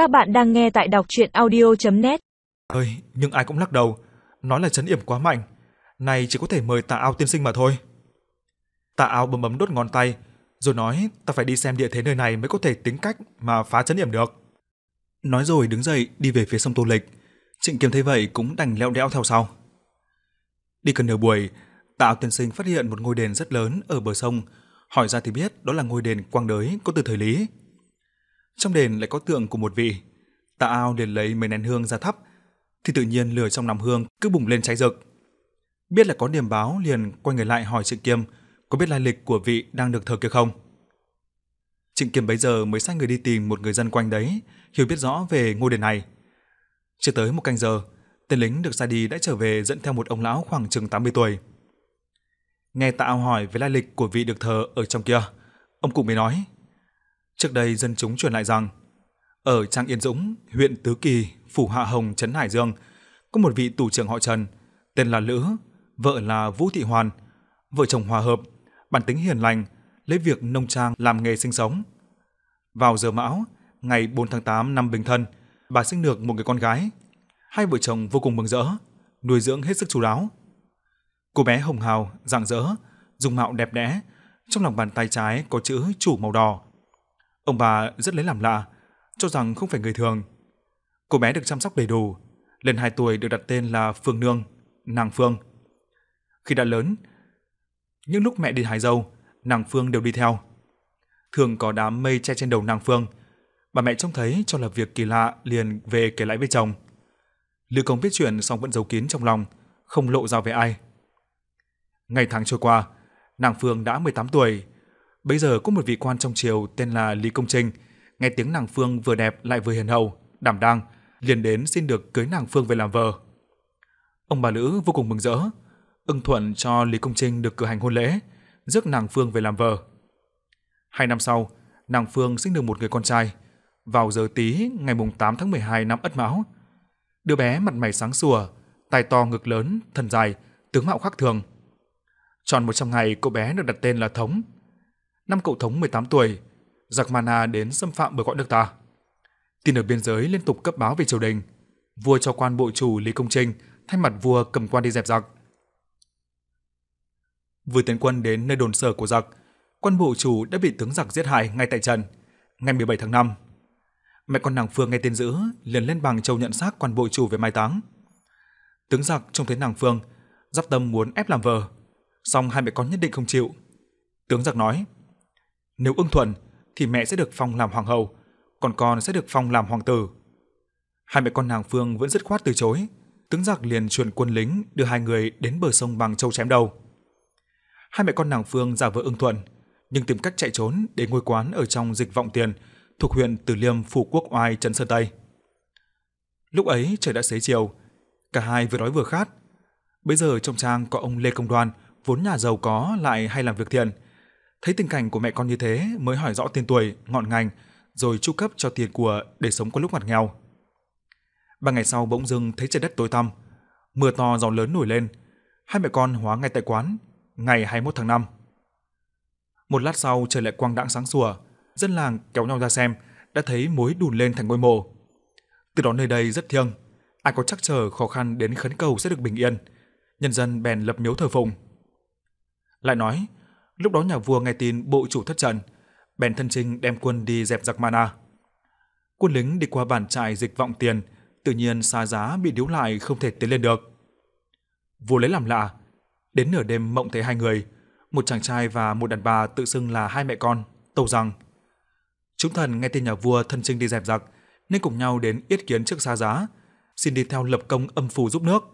Các bạn đang nghe tại đọc chuyện audio.net ơi, nhưng ai cũng lắc đầu, nói là chấn yểm quá mạnh, này chỉ có thể mời Tạ Ao tiên sinh mà thôi. Tạ Ao bấm bấm đốt ngón tay, rồi nói ta phải đi xem địa thế nơi này mới có thể tính cách mà phá chấn yểm được. Nói rồi đứng dậy đi về phía sông Tô Lịch. Trịnh Kiếm thấy vậy cũng đành leo đẽo theo sau. Đi gần nửa buổi, Tạ tiên sinh phát hiện một ngôi đền rất lớn ở bờ sông, hỏi ra thì biết đó là ngôi đền Quang Đới có từ thời Lý. Trong đền lại có tượng của một vị. Tạ Ao liền lấy mấy nén hương ra thắp, thì tự nhiên lửa trong nòng hương cứ bùng lên cháy rực. Biết là có điểm báo liền quay người lại hỏi Trịnh Kiêm có biết lai lịch của vị đang được thờ kia không. Trịnh Kiêm bấy giờ mới sai người đi tìm một người dân quanh đấy, hiểu biết rõ về ngôi đền này. Chưa tới một canh giờ, tên lính được sai đi đã trở về dẫn theo một ông lão khoảng chừng 80 tuổi. Nghe Tạ Ao hỏi về lai lịch của vị được thờ ở trong kia, ông cụ mới nói: Trước đây dân chúng truyền lại rằng ở Trang Yên Dũng, huyện Tứ Kỳ, phủ Hạ Hồng, trấn Hải Dương, có một vị tù trưởng họ Trần, tên là Lữ, vợ là Vũ Thị Hoàn, vợ chồng hòa hợp, bản tính hiền lành, lấy việc nông trang làm nghề sinh sống. Vào giờ Mão, ngày 4 tháng 8 năm Bình Thân, bà sinh được một người con gái. Hai vợ chồng vô cùng mừng rỡ, nuôi dưỡng hết sức chú đáo. Cô bé hồng hào, rạng rỡ, dung mạo đẹp đẽ, trong lòng bàn tay trái có chữ chủ màu đỏ. Ông bà rất lấy làm lạ, cho rằng không phải người thường. Cô bé được chăm sóc đầy đủ, lên 2 tuổi được đặt tên là Phương Nương, nàng Phương. Khi đã lớn, những lúc mẹ đi hái dâu, nàng Phương đều đi theo. Thường có đám mây che trên đầu nàng Phương, bà mẹ trông thấy cho là việc kỳ lạ liền về kể lại với chồng. Lưu Công biết chuyện xong vẫn giấu kín trong lòng, không lộ ra với ai. Ngày tháng trôi qua, nàng Phương đã 18 tuổi. Bây giờ có một vị quan trong triều tên là Lý Công Trinh, nghe tiếng nàng Phương vừa đẹp lại vừa hiền hậu, đảm đang, liền đến xin được cưới nàng Phương về làm vợ. Ông bà Lữ vô cùng mừng rỡ, ưng thuận cho Lý Công Trinh được cử hành hôn lễ, rước nàng Phương về làm vợ. Hai năm sau, nàng Phương sinh được một người con trai. Vào giờ tí ngày mùng 8 tháng 12 năm Ất Mão, đứa bé mặt mày sáng sủa, tai to ngực lớn, thân dài, tướng mạo khác thường. Tròn 100 ngày, cậu bé được đặt tên là Thống. Năm cậu Thống 18 tuổi, giặc Mana đến xâm phạm bờ cõi nước ta. Tin ở biên giới liên tục cấp báo về triều đình. Vua cho quan bộ chủ Lý Công Trinh thay mặt vua cầm quan đi dẹp giặc. Vừa tiến quân đến nơi đồn sở của giặc, quan bộ chủ đã bị tướng giặc giết hại ngay tại trận, ngày 17 tháng 5. Mẹ con nàng Phương nghe tin dữ, liền lên bằng châu nhận xác quan bộ chủ về mai táng. Tướng giặc trông thấy nàng Phương, giáp tâm muốn ép làm vợ, song hai mẹ con nhất định không chịu. Tướng giặc nói: "Nếu ưng thuận thì mẹ sẽ được phong làm hoàng hậu, còn con sẽ được phong làm hoàng tử." Hai mẹ con nàng Phương vẫn dứt khoát từ chối. Tướng giặc liền truyền quân lính đưa hai người đến bờ sông bằng châu chém đầu. Hai mẹ con nàng Phương giả vờ ưng thuận, nhưng tìm cách chạy trốn đến ngôi quán ở trong dịch vọng tiền thuộc huyện Từ Liêm, Phủ Quốc Oai, Trấn Sơn Tây. Lúc ấy trời đã xế chiều, cả hai vừa đói vừa khát. Bây giờ trong trang có ông Lê Công Đoan, vốn nhà giàu có lại hay làm việc thiện. Thấy tình cảnh của mẹ con như thế mới hỏi rõ tên tuổi, ngọn ngành, rồi chu cấp cho tiền của để sống có lúc ngặt nghèo. Ba ngày sau bỗng dưng thấy trời đất tối tăm, mưa to gió lớn nổi lên, hai mẹ con hóa ngay tại quán, ngày 21 tháng 5. Một lát sau trời lại quang đãng sáng sủa, dân làng kéo nhau ra xem, đã thấy mối đùn lên thành ngôi mộ. Từ đó nơi đây rất thiêng, ai có chắc chờ khó khăn đến khấn cầu sẽ được bình yên, nhân dân bèn lập miếu thờ phụng. Lại nói, lúc đó nhà vua nghe tin bộ chủ thất trận, bèn thân trinh đem quân đi dẹp giặc Mana. Quân lính đi qua bản trại dịch vọng tiền, tự nhiên xa giá bị điếu lại không thể tiến lên được. Vua lấy làm lạ, đến nửa đêm mộng thấy hai người, một chàng trai và một đàn bà tự xưng là hai mẹ con, tâu rằng Chúng thần nghe tin nhà vua thân trinh đi dẹp giặc, nên cùng nhau đến yết kiến trước xa giá, xin đi theo lập công âm phù giúp nước.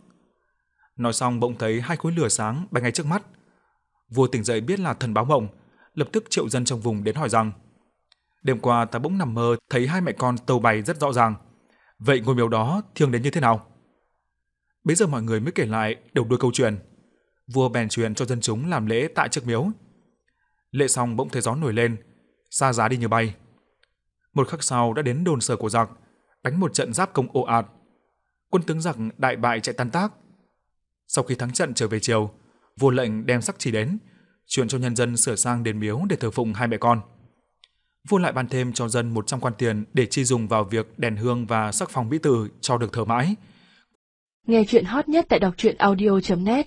Nói xong bỗng thấy hai khối lửa sáng bay ngay trước mắt. Vua tỉnh dậy biết là thần báo mộng, lập tức triệu dân trong vùng đến hỏi rằng Đêm qua ta bỗng nằm mơ thấy hai mẹ con tàu bay rất rõ ràng. Vậy ngôi miếu đó thiêng đến như thế nào? Bây giờ mọi người mới kể lại đầu đuôi câu chuyện. Vua bèn truyền cho dân chúng làm lễ tại trước miếu. Lễ xong bỗng thấy gió nổi lên, xa giá đi như bay. Một khắc sau đã đến đồn sở của giặc, đánh một trận giáp công ồ ạt. Quân tướng giặc đại bại chạy tan tác. Sau khi thắng trận trở về chiều, vua lệnh đem sắc chỉ đến, truyền cho nhân dân sửa sang đền miếu để thờ phụng hai mẹ con. vua lại ban thêm cho dân 100 quan tiền để chi dùng vào việc đèn hương và sắc phong mỹ tử cho được thờ mãi. Nghe chuyện hot nhất tại đọc truyện audio.net